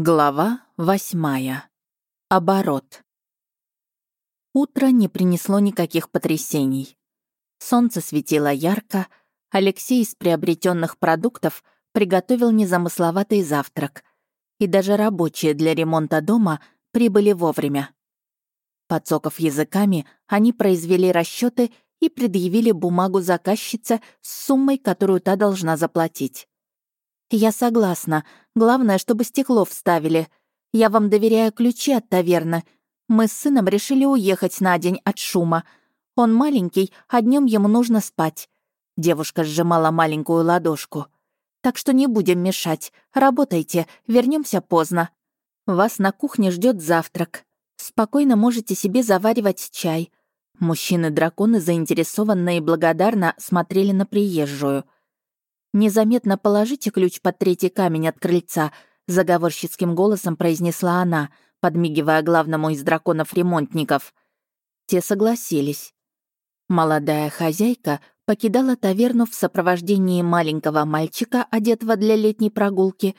Глава восьмая. Оборот. Утро не принесло никаких потрясений. Солнце светило ярко, Алексей из приобретенных продуктов приготовил незамысловатый завтрак, и даже рабочие для ремонта дома прибыли вовремя. Подсоков языками, они произвели расчеты и предъявили бумагу заказчице с суммой, которую та должна заплатить. «Я согласна. Главное, чтобы стекло вставили. Я вам доверяю ключи от таверны. Мы с сыном решили уехать на день от шума. Он маленький, а днем ему нужно спать». Девушка сжимала маленькую ладошку. «Так что не будем мешать. Работайте, вернемся поздно. Вас на кухне ждет завтрак. Спокойно можете себе заваривать чай». Мужчины-драконы заинтересованно и благодарно смотрели на приезжую — «Незаметно положите ключ под третий камень от крыльца», — заговорщицким голосом произнесла она, подмигивая главному из драконов-ремонтников. Те согласились. Молодая хозяйка покидала таверну в сопровождении маленького мальчика, одетого для летней прогулки,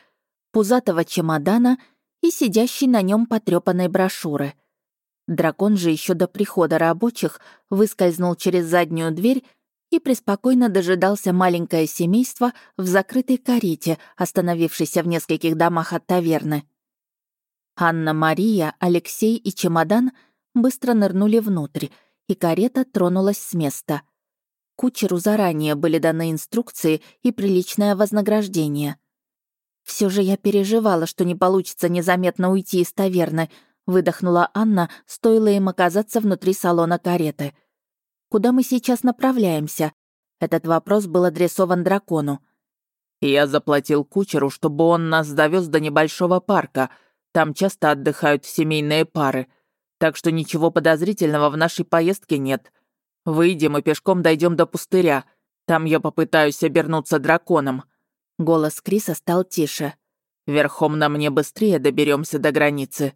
пузатого чемодана и сидящей на нем потрепанной брошюры. Дракон же еще до прихода рабочих выскользнул через заднюю дверь и преспокойно дожидался маленькое семейство в закрытой карете, остановившейся в нескольких домах от таверны. Анна-Мария, Алексей и чемодан быстро нырнули внутрь, и карета тронулась с места. Кучеру заранее были даны инструкции и приличное вознаграждение. Все же я переживала, что не получится незаметно уйти из таверны», выдохнула Анна, стоило им оказаться внутри салона кареты — Куда мы сейчас направляемся?» Этот вопрос был адресован дракону. «Я заплатил кучеру, чтобы он нас довез до небольшого парка. Там часто отдыхают семейные пары. Так что ничего подозрительного в нашей поездке нет. Выйдем и пешком дойдем до пустыря. Там я попытаюсь обернуться драконом». Голос Криса стал тише. «Верхом на мне быстрее доберемся до границы».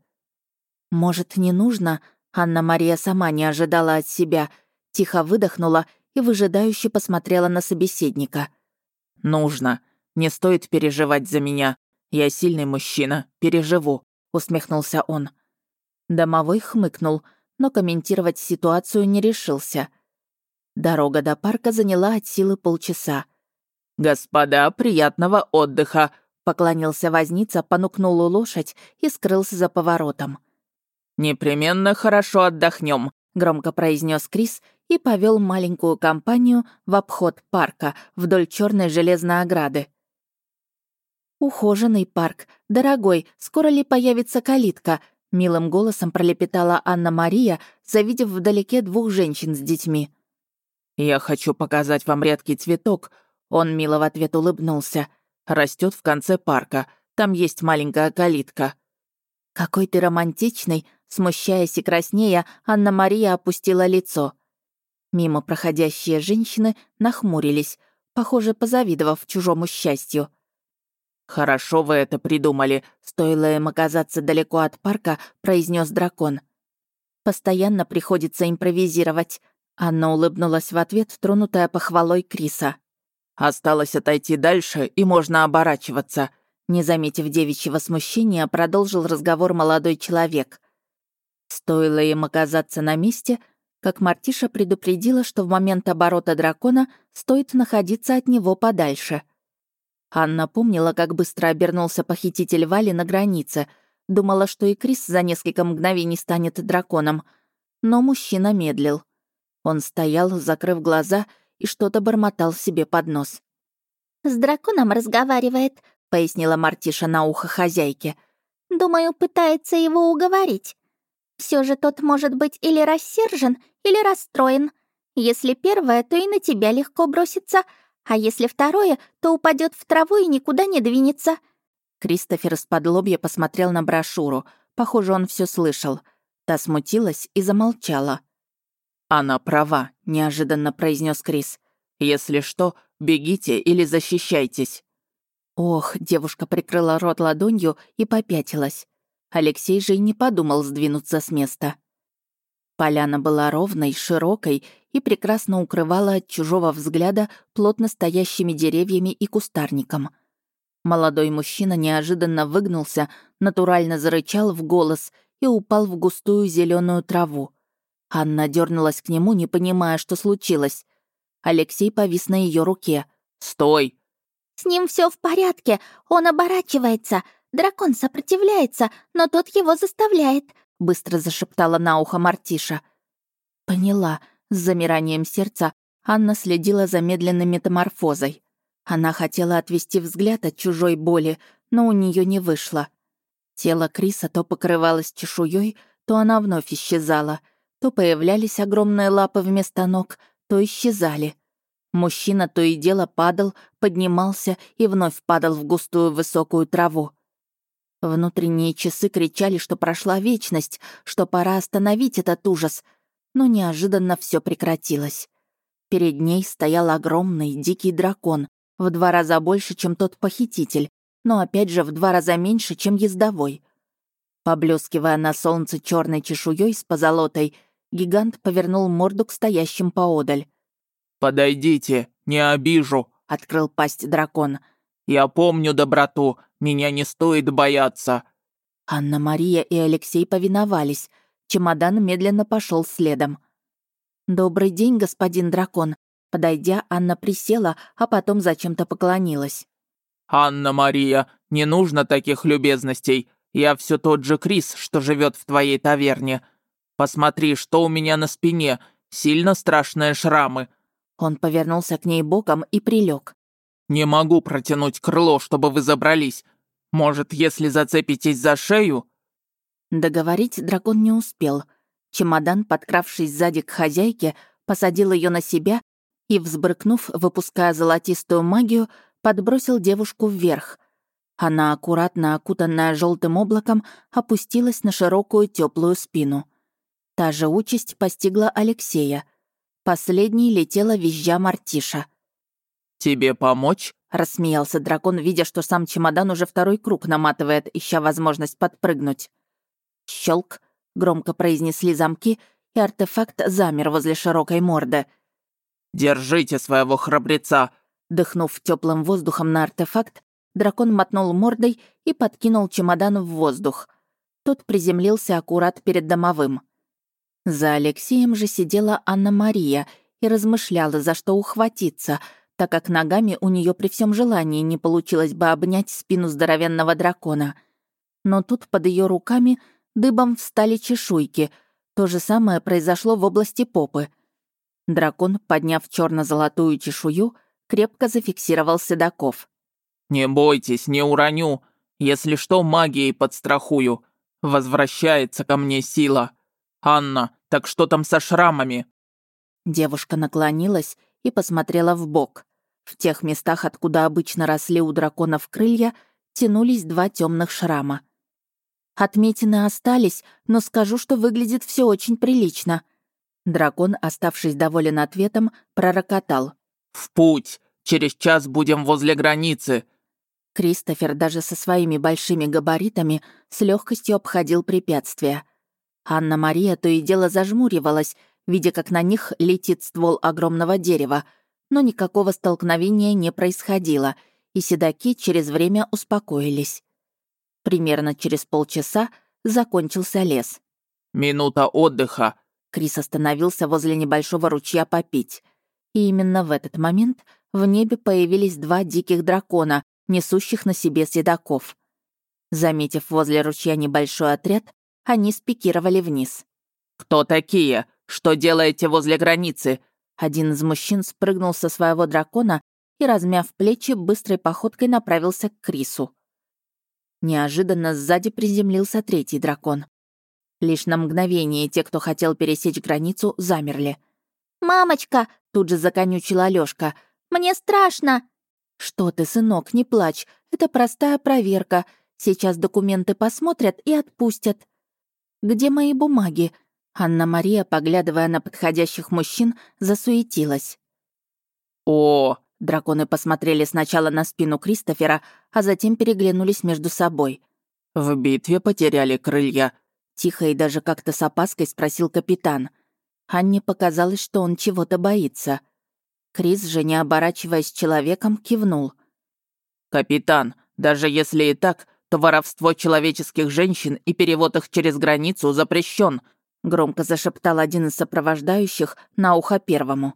«Может, не нужно?» Анна-Мария сама не ожидала от себя — Тихо выдохнула и выжидающе посмотрела на собеседника. «Нужно. Не стоит переживать за меня. Я сильный мужчина. Переживу», — усмехнулся он. Домовой хмыкнул, но комментировать ситуацию не решился. Дорога до парка заняла от силы полчаса. «Господа, приятного отдыха!» — поклонился возница, понукнул лошадь и скрылся за поворотом. «Непременно хорошо отдохнем, громко произнес Крис и повел маленькую компанию в обход парка вдоль черной железной ограды. «Ухоженный парк. Дорогой, скоро ли появится калитка?» — милым голосом пролепетала Анна-Мария, завидев вдалеке двух женщин с детьми. «Я хочу показать вам редкий цветок», — он мило в ответ улыбнулся. Растет в конце парка. Там есть маленькая калитка». «Какой ты романтичный!» Смущаясь и краснея, Анна-Мария опустила лицо. Мимо проходящие женщины нахмурились, похоже, позавидовав чужому счастью. «Хорошо вы это придумали», — стоило им оказаться далеко от парка, произнес дракон. «Постоянно приходится импровизировать», — Анна улыбнулась в ответ, тронутая похвалой Криса. «Осталось отойти дальше, и можно оборачиваться», — не заметив девичьего смущения, продолжил разговор молодой человек. Стоило им оказаться на месте — как Мартиша предупредила, что в момент оборота дракона стоит находиться от него подальше. Анна помнила, как быстро обернулся похититель Вали на границе, думала, что и Крис за несколько мгновений станет драконом. Но мужчина медлил. Он стоял, закрыв глаза, и что-то бормотал себе под нос. «С драконом разговаривает», — пояснила Мартиша на ухо хозяйке. «Думаю, пытается его уговорить. Все же тот может быть или рассержен, или расстроен. Если первое, то и на тебя легко бросится, а если второе, то упадет в траву и никуда не двинется». Кристофер из-под лобья посмотрел на брошюру. Похоже, он все слышал. Та смутилась и замолчала. «Она права», — неожиданно произнес Крис. «Если что, бегите или защищайтесь». Ох, девушка прикрыла рот ладонью и попятилась. Алексей же и не подумал сдвинуться с места. Поляна была ровной, широкой и прекрасно укрывала от чужого взгляда плотно стоящими деревьями и кустарником. Молодой мужчина неожиданно выгнулся, натурально зарычал в голос и упал в густую зеленую траву. Анна дернулась к нему, не понимая, что случилось. Алексей повис на ее руке. «Стой!» «С ним все в порядке, он оборачивается. Дракон сопротивляется, но тот его заставляет», — быстро зашептала на ухо Мартиша. «Поняла», — с замиранием сердца Анна следила за медленной метаморфозой. Она хотела отвести взгляд от чужой боли, но у нее не вышло. Тело Криса то покрывалось чешуей, то она вновь исчезала — то появлялись огромные лапы вместо ног, то исчезали. Мужчина то и дело падал, поднимался и вновь падал в густую высокую траву. Внутренние часы кричали, что прошла вечность, что пора остановить этот ужас, но неожиданно все прекратилось. Перед ней стоял огромный дикий дракон, в два раза больше, чем тот похититель, но опять же в два раза меньше, чем ездовой. Поблескивая на солнце черной чешуей с позолотой, Гигант повернул морду к стоящим поодаль. «Подойдите, не обижу», — открыл пасть дракон. «Я помню доброту, меня не стоит бояться». Анна-Мария и Алексей повиновались. Чемодан медленно пошел следом. «Добрый день, господин дракон». Подойдя, Анна присела, а потом зачем-то поклонилась. «Анна-Мария, не нужно таких любезностей. Я все тот же Крис, что живет в твоей таверне. Посмотри, что у меня на спине. Сильно страшные шрамы». Он повернулся к ней боком и прилег. «Не могу протянуть крыло, чтобы вы забрались. Может, если зацепитесь за шею?» Договорить дракон не успел. Чемодан, подкравшись сзади к хозяйке, посадил ее на себя и, взбрыкнув, выпуская золотистую магию, подбросил девушку вверх. Она, аккуратно окутанная желтым облаком, опустилась на широкую теплую спину. Та же участь постигла Алексея. Последней летела визжа Мартиша. «Тебе помочь?» — рассмеялся дракон, видя, что сам чемодан уже второй круг наматывает, ища возможность подпрыгнуть. Щелк, громко произнесли замки, и артефакт замер возле широкой морды. «Держите своего храбреца!» Дыхнув теплым воздухом на артефакт, дракон мотнул мордой и подкинул чемодан в воздух. Тот приземлился аккурат перед домовым. За Алексеем же сидела Анна-Мария и размышляла, за что ухватиться, так как ногами у нее при всем желании не получилось бы обнять спину здоровенного дракона. Но тут под ее руками дыбом встали чешуйки. То же самое произошло в области попы. Дракон, подняв черно золотую чешую, крепко зафиксировал седаков. «Не бойтесь, не уроню. Если что, магией подстрахую. Возвращается ко мне сила». «Анна, так что там со шрамами?» Девушка наклонилась и посмотрела в бок. В тех местах, откуда обычно росли у драконов крылья, тянулись два темных шрама. Отметины остались, но скажу, что выглядит все очень прилично. Дракон, оставшись доволен ответом, пророкотал. «В путь! Через час будем возле границы!» Кристофер даже со своими большими габаритами с легкостью обходил препятствия. Анна-Мария то и дело зажмуривалась, видя, как на них летит ствол огромного дерева, но никакого столкновения не происходило, и седаки через время успокоились. Примерно через полчаса закончился лес. «Минута отдыха!» Крис остановился возле небольшого ручья попить. И именно в этот момент в небе появились два диких дракона, несущих на себе седаков. Заметив возле ручья небольшой отряд, они спикировали вниз. «Кто такие? Что делаете возле границы?» Один из мужчин спрыгнул со своего дракона и, размяв плечи, быстрой походкой направился к Крису. Неожиданно сзади приземлился третий дракон. Лишь на мгновение те, кто хотел пересечь границу, замерли. «Мамочка!» — тут же законючила Алёшка. «Мне страшно!» «Что ты, сынок, не плачь. Это простая проверка. Сейчас документы посмотрят и отпустят». «Где мои бумаги?» Анна-Мария, поглядывая на подходящих мужчин, засуетилась. «О!» Драконы посмотрели сначала на спину Кристофера, а затем переглянулись между собой. «В битве потеряли крылья», — тихо и даже как-то с опаской спросил капитан. Анне показалось, что он чего-то боится. Крис же, не оборачиваясь человеком, кивнул. «Капитан, Даже если и так, то воровство человеческих женщин и перевод их через границу запрещен, громко зашептал один из сопровождающих на ухо первому.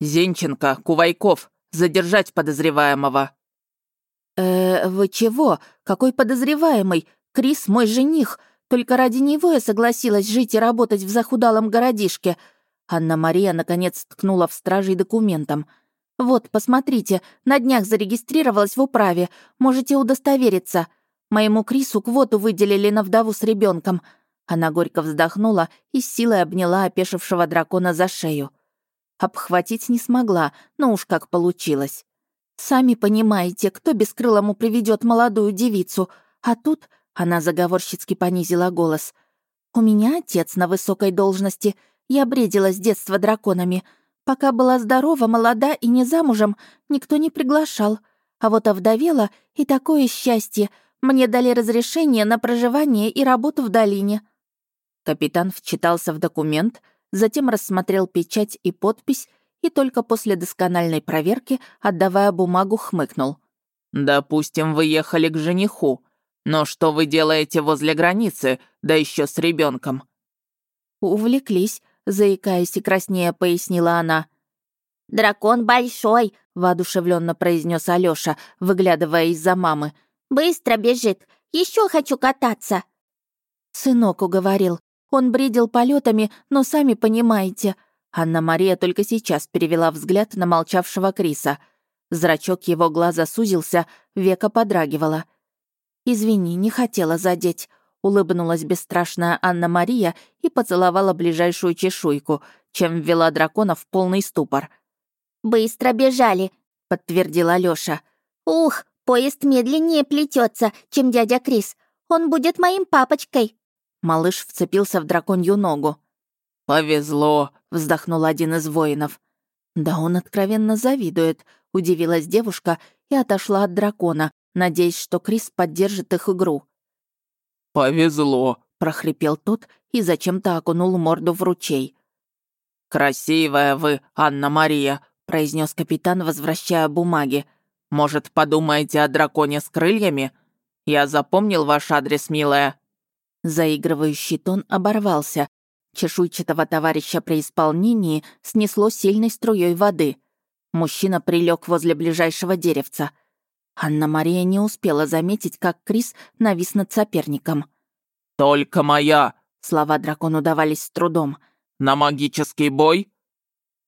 «Зенченко, Кувайков, задержать подозреваемого!» «Э, вы чего? Какой подозреваемый? Крис мой жених. Только ради него я согласилась жить и работать в захудалом городишке». Анна-Мария наконец ткнула в стражей документом. «Вот, посмотрите, на днях зарегистрировалась в управе. Можете удостовериться. Моему Крису квоту выделили на вдову с ребенком. Она горько вздохнула и с силой обняла опешившего дракона за шею. Обхватить не смогла, но уж как получилось. «Сами понимаете, кто бескрылому приведет молодую девицу, а тут...» — она заговорщицки понизила голос. «У меня отец на высокой должности. Я бредила с детства драконами. Пока была здорова, молода и не замужем, никто не приглашал. А вот овдовела, и такое счастье. Мне дали разрешение на проживание и работу в долине». Капитан вчитался в документ, затем рассмотрел печать и подпись и только после доскональной проверки, отдавая бумагу, хмыкнул. «Допустим, вы ехали к жениху. Но что вы делаете возле границы, да еще с ребенком? «Увлеклись», — заикаясь и краснея, пояснила она. «Дракон большой», — воодушевленно произнес Алёша, выглядывая из-за мамы. «Быстро бежит. Еще хочу кататься». Сынок уговорил. Он бредил полетами, но сами понимаете. Анна-Мария только сейчас перевела взгляд на молчавшего Криса. Зрачок его глаза сузился, века подрагивала. «Извини, не хотела задеть», — улыбнулась бесстрашная Анна-Мария и поцеловала ближайшую чешуйку, чем ввела дракона в полный ступор. «Быстро бежали», — подтвердила Алёша. «Ух, поезд медленнее плетется, чем дядя Крис. Он будет моим папочкой». Малыш вцепился в драконью ногу. «Повезло», — вздохнул один из воинов. «Да он откровенно завидует», — удивилась девушка и отошла от дракона, надеясь, что Крис поддержит их игру. «Повезло», — прохрипел тот и зачем-то окунул морду в ручей. «Красивая вы, Анна-Мария», — произнес капитан, возвращая бумаги. «Может, подумаете о драконе с крыльями? Я запомнил ваш адрес, милая». Заигрывающий тон оборвался. Чешуйчатого товарища при исполнении снесло сильной струей воды. Мужчина прилег возле ближайшего деревца. Анна-Мария не успела заметить, как Крис навис над соперником. «Только моя!» — слова дракону давались с трудом. «На магический бой?»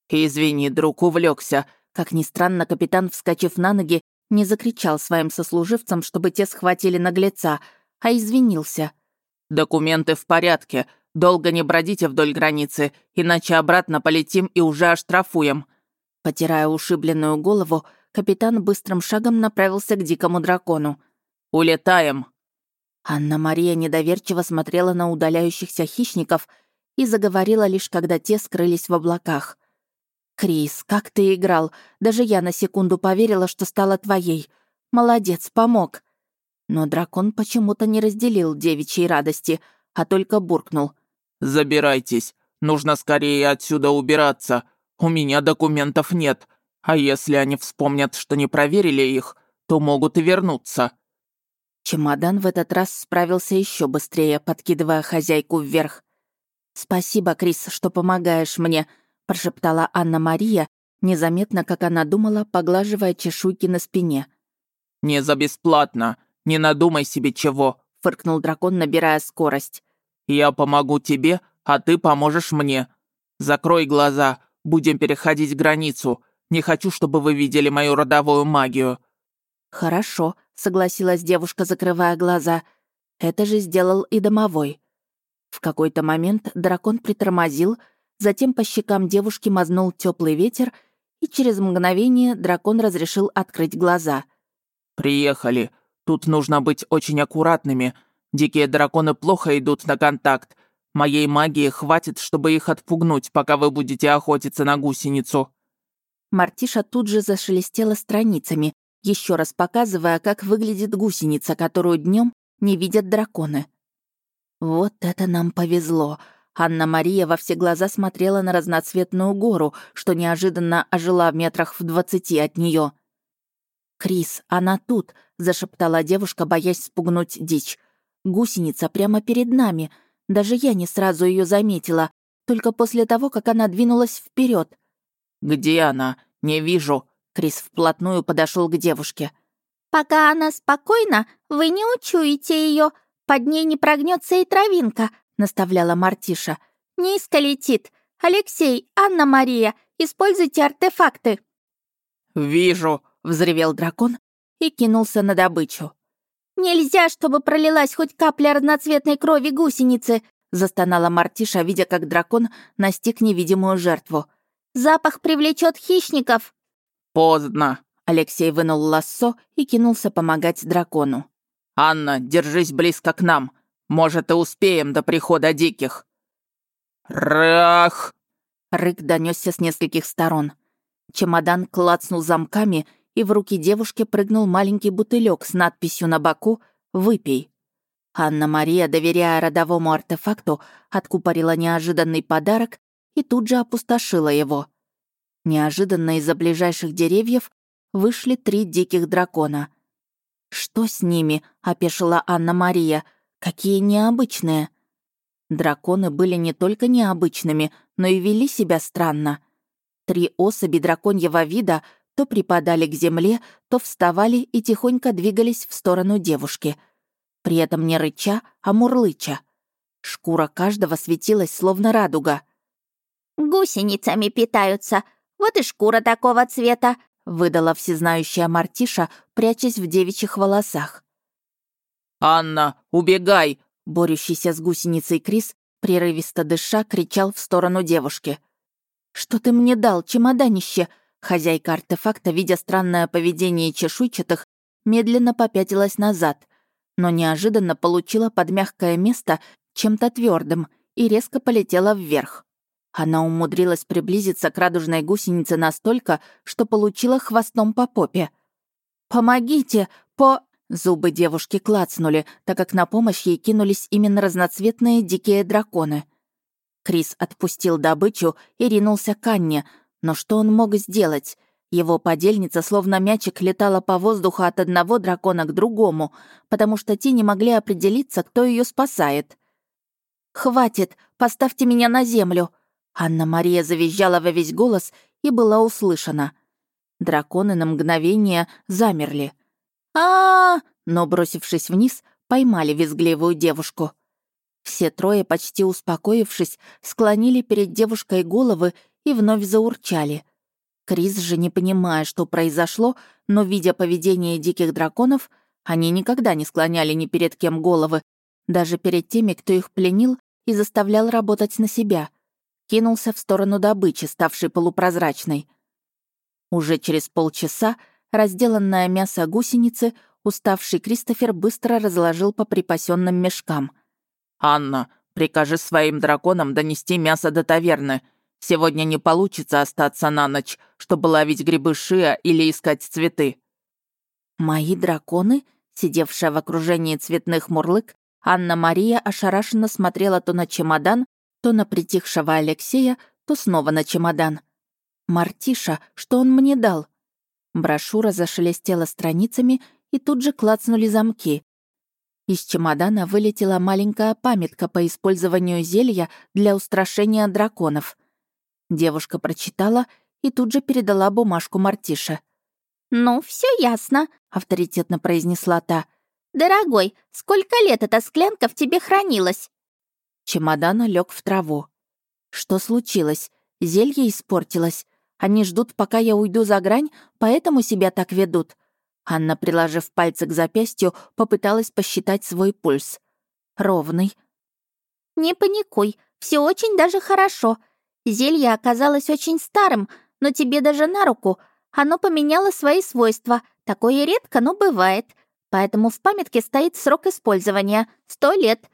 «Извини, друг, увлекся. Как ни странно, капитан, вскочив на ноги, не закричал своим сослуживцам, чтобы те схватили наглеца, а извинился. «Документы в порядке. Долго не бродите вдоль границы, иначе обратно полетим и уже оштрафуем». Потирая ушибленную голову, капитан быстрым шагом направился к дикому дракону. «Улетаем!» Анна-Мария недоверчиво смотрела на удаляющихся хищников и заговорила лишь, когда те скрылись в облаках. «Крис, как ты играл! Даже я на секунду поверила, что стала твоей. Молодец, помог!» Но дракон почему-то не разделил девичьей радости, а только буркнул. «Забирайтесь. Нужно скорее отсюда убираться. У меня документов нет. А если они вспомнят, что не проверили их, то могут и вернуться». Чемодан в этот раз справился еще быстрее, подкидывая хозяйку вверх. «Спасибо, Крис, что помогаешь мне», — прошептала Анна-Мария, незаметно, как она думала, поглаживая чешуйки на спине. «Не за бесплатно. «Не надумай себе чего», — фыркнул дракон, набирая скорость. «Я помогу тебе, а ты поможешь мне. Закрой глаза, будем переходить границу. Не хочу, чтобы вы видели мою родовую магию». «Хорошо», — согласилась девушка, закрывая глаза. «Это же сделал и домовой». В какой-то момент дракон притормозил, затем по щекам девушки мазнул теплый ветер, и через мгновение дракон разрешил открыть глаза. «Приехали. Тут нужно быть очень аккуратными. Дикие драконы плохо идут на контакт. Моей магии хватит, чтобы их отпугнуть, пока вы будете охотиться на гусеницу». Мартиша тут же зашелестела страницами, еще раз показывая, как выглядит гусеница, которую днем не видят драконы. «Вот это нам повезло!» Анна-Мария во все глаза смотрела на разноцветную гору, что неожиданно ожила в метрах в двадцати от нее. «Крис, она тут!» —— зашептала девушка, боясь спугнуть дичь. «Гусеница прямо перед нами. Даже я не сразу ее заметила, только после того, как она двинулась вперед. «Где она? Не вижу». Крис вплотную подошел к девушке. «Пока она спокойна, вы не учуете ее. Под ней не прогнется и травинка», — наставляла Мартиша. «Низко летит. Алексей, Анна-Мария, используйте артефакты». «Вижу», — взревел дракон и кинулся на добычу. «Нельзя, чтобы пролилась хоть капля разноцветной крови гусеницы», застонала Мартиша, видя, как дракон настиг невидимую жертву. «Запах привлечет хищников!» «Поздно!» Алексей вынул лассо и кинулся помогать дракону. «Анна, держись близко к нам. Может, и успеем до прихода диких». «Рах!» Рык донесся с нескольких сторон. Чемодан клацнул замками, и в руки девушки прыгнул маленький бутылек с надписью на боку «Выпей». Анна-Мария, доверяя родовому артефакту, откупорила неожиданный подарок и тут же опустошила его. Неожиданно из-за ближайших деревьев вышли три диких дракона. «Что с ними?» — опешила Анна-Мария. «Какие необычные!» Драконы были не только необычными, но и вели себя странно. Три особи драконьего вида то припадали к земле, то вставали и тихонько двигались в сторону девушки. При этом не рыча, а мурлыча. Шкура каждого светилась, словно радуга. «Гусеницами питаются, вот и шкура такого цвета», выдала всезнающая Мартиша, прячась в девичьих волосах. «Анна, убегай!» Борющийся с гусеницей Крис, прерывисто дыша, кричал в сторону девушки. «Что ты мне дал, чемоданище?» Хозяйка артефакта, видя странное поведение чешуйчатых, медленно попятилась назад, но неожиданно получила под мягкое место чем-то твердым и резко полетела вверх. Она умудрилась приблизиться к радужной гусенице настолько, что получила хвостом по попе. «Помогите! По...» Зубы девушки клацнули, так как на помощь ей кинулись именно разноцветные дикие драконы. Крис отпустил добычу и ринулся к Анне, но что он мог сделать? Его подельница, словно мячик, летала по воздуху от одного дракона к другому, потому что те не могли определиться, кто ее спасает. «Хватит! Поставьте меня на землю!» Анна-Мария завизжала во весь голос и была услышана. Драконы на мгновение замерли. а, -а, -а Но, бросившись вниз, поймали визгливую девушку. Все трое, почти успокоившись, склонили перед девушкой головы и вновь заурчали. Крис же, не понимая, что произошло, но видя поведение диких драконов, они никогда не склоняли ни перед кем головы, даже перед теми, кто их пленил и заставлял работать на себя — кинулся в сторону добычи, ставшей полупрозрачной. Уже через полчаса разделанное мясо гусеницы уставший Кристофер быстро разложил по припасенным мешкам. «Анна, прикажи своим драконам донести мясо до таверны. Сегодня не получится остаться на ночь, чтобы ловить грибы шия или искать цветы». «Мои драконы?» Сидевшая в окружении цветных мурлык, Анна-Мария ошарашенно смотрела то на чемодан, то на притихшего Алексея, то снова на чемодан. «Мартиша, что он мне дал?» Брошюра зашелестела страницами, и тут же клацнули замки. Из чемодана вылетела маленькая памятка по использованию зелья для устрашения драконов. Девушка прочитала и тут же передала бумажку Мартише. «Ну, все ясно», — авторитетно произнесла та. «Дорогой, сколько лет эта склянка в тебе хранилась?» Чемодан лег в траву. Что случилось? Зелье испортилось. Они ждут, пока я уйду за грань, поэтому себя так ведут. Анна, приложив пальцы к запястью, попыталась посчитать свой пульс. Ровный. «Не паникуй, все очень даже хорошо. Зелье оказалось очень старым, но тебе даже на руку. Оно поменяло свои свойства. Такое редко, но бывает. Поэтому в памятке стоит срок использования — сто лет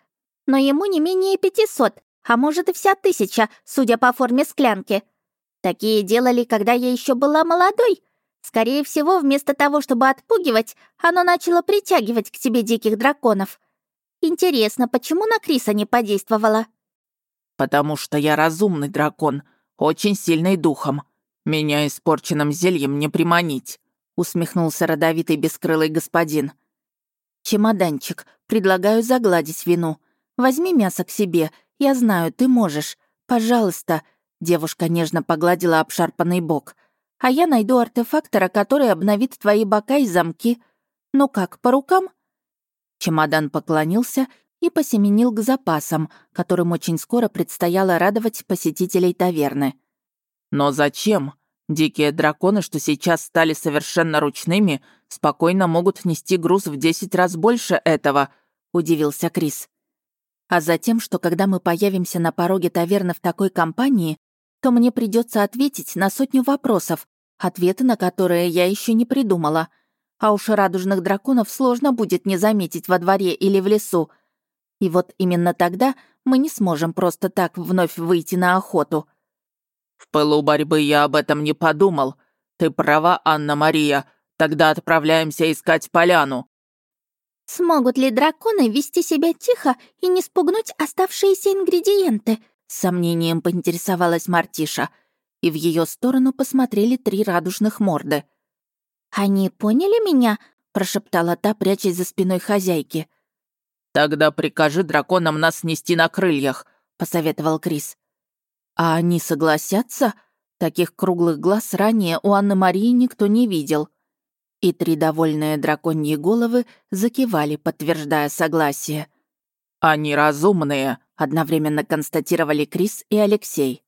но ему не менее 500, а может и вся тысяча, судя по форме склянки. Такие делали, когда я еще была молодой. Скорее всего, вместо того, чтобы отпугивать, оно начало притягивать к себе диких драконов. Интересно, почему на Криса не подействовало? «Потому что я разумный дракон, очень сильный духом. Меня испорченным зельем не приманить. усмехнулся родовитый бескрылый господин. «Чемоданчик, предлагаю загладить вину. Возьми мясо к себе, я знаю, ты можешь. Пожалуйста», — девушка нежно погладила обшарпанный бок. «А я найду артефактора, который обновит твои бока и замки. Ну как, по рукам?» Чемодан поклонился и посеменил к запасам, которым очень скоро предстояло радовать посетителей таверны. «Но зачем? Дикие драконы, что сейчас стали совершенно ручными, спокойно могут нести груз в десять раз больше этого», — удивился Крис. «А затем, что когда мы появимся на пороге таверны в такой компании, то мне придется ответить на сотню вопросов, ответы на которые я еще не придумала. А уж радужных драконов сложно будет не заметить во дворе или в лесу», и вот именно тогда мы не сможем просто так вновь выйти на охоту. В пылу борьбы я об этом не подумал. Ты права, Анна-Мария. Тогда отправляемся искать поляну. Смогут ли драконы вести себя тихо и не спугнуть оставшиеся ингредиенты? С сомнением поинтересовалась Мартиша, и в ее сторону посмотрели три радужных морды. «Они поняли меня?» — прошептала та, прячась за спиной хозяйки. «Тогда прикажи драконам нас нести на крыльях», — посоветовал Крис. «А они согласятся?» Таких круглых глаз ранее у Анны Марии никто не видел. И три довольные драконьи головы закивали, подтверждая согласие. «Они разумные», — одновременно констатировали Крис и Алексей.